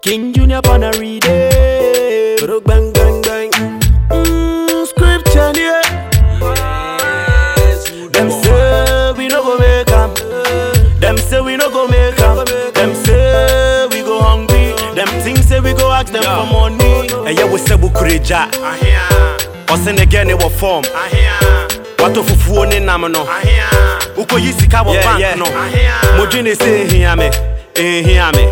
King Junior pan a read it. Rock bang bang bang. Mm, scripture yeah. Them say we no go make 'em. Them say we no go make 'em. Them say we go hungry. Them things say we go ask them for money. Ɛyɛ wo sɛ bukuregya ɔse ne gɛ ne wɔ fɔm wato fufuo ne nam no wokɔyi sika wɔ bank no modwene sɛ ɛhia me ɛhia me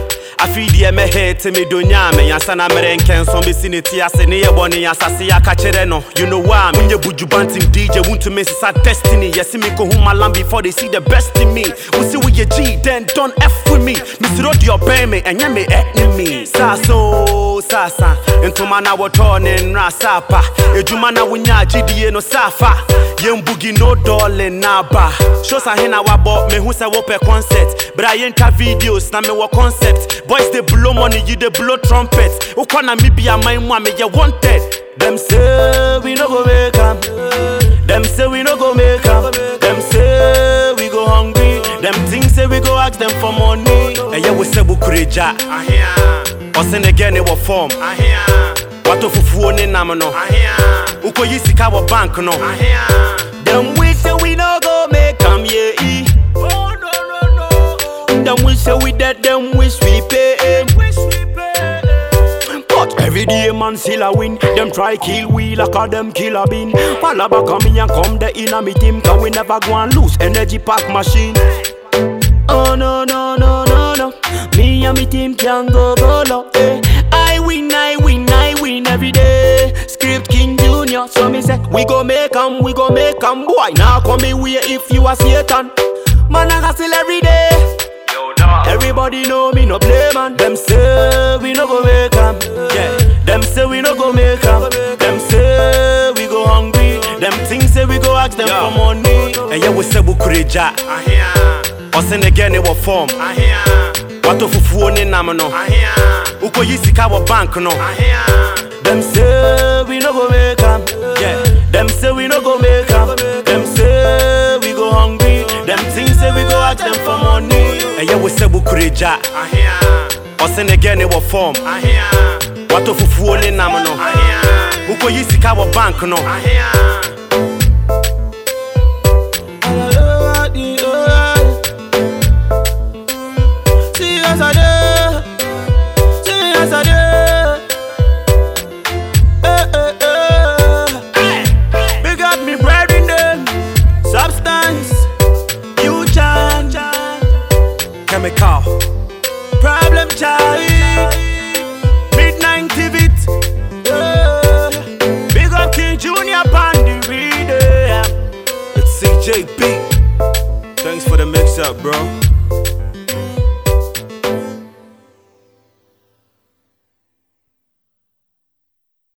afei deɛ mɛhɛ te medonyaa me yansa na mmerɛ nkɛnson bɛsi ne ti ase ne yɛbɔ ne yansase aka kyerɛ no you know why wonyɛ buju bantim dj wontumi sesa destiny? Yɛse me kɔhu malam before they see the best in me. Wo se woyɛ g then don't f with me. Mesuro deɛ ɔbɛn me ɛnyɛ me enemy. Saso sasa ntoma na wɔtɔɔ ne nnra sapa edwuma na wonya agyidie no safa. Yɛmbugi no dɔɔle naba. Shows ahe na wabɔ mehu sɛ wopɛ concert bra yɛntwa videos na mewɔ concept. Boys dey blow money you dey blow trumpet. Wokɔ na mebia man mu a meyɛ wanted. Them say we no go make 'em. Them say we no go make 'em. Them say we go hungry. Them things say we go ask them for money. ɛyɛ wo sɛ bukuregya ɔse ne gɛ ne wɔ fɔm wato fufuo ne nam no wokɔyi sika wɔ bank no Them wish say we no go make 'em, yeah. e. Them wish say we dead, them wish we. But every day man still a win. Them try kill we like a them kill a bin. Palaba come in and come the inna me team, cause we never go and lose energy pack machine. Oh no no no no no, me and me team can go go low. Eh. I win, I win, I win every day. Script King Junior, so me say we go make 'em, we go make 'em. Boy, now come me way if you a Satan. Man I hustle every day. Everybody know me no play man. Them say we no go make 'em. Yeah. Them say we no go make 'em. Them say we go hungry. Them things say we go ask them for money. ɛyɛ wo sɛ bukuregya ɔse ne gɛ ne wɔ fɔm wato fufuo ne nam no wokɔyi sika wɔ bank no Them say we no go make 'em. Yeah. Them say we no go make 'em. Them say we go hungry. Them things say we go ask them for money. And yeah, we ɛyɛ wo sɛ bukuregya ɔse ne gɛ ne wɔ fɔm wato fufuo ne nam no wokɔyi sika wɔ bank no chemical problem child, midnight. Big up King Junior it's thanks for the mix up bro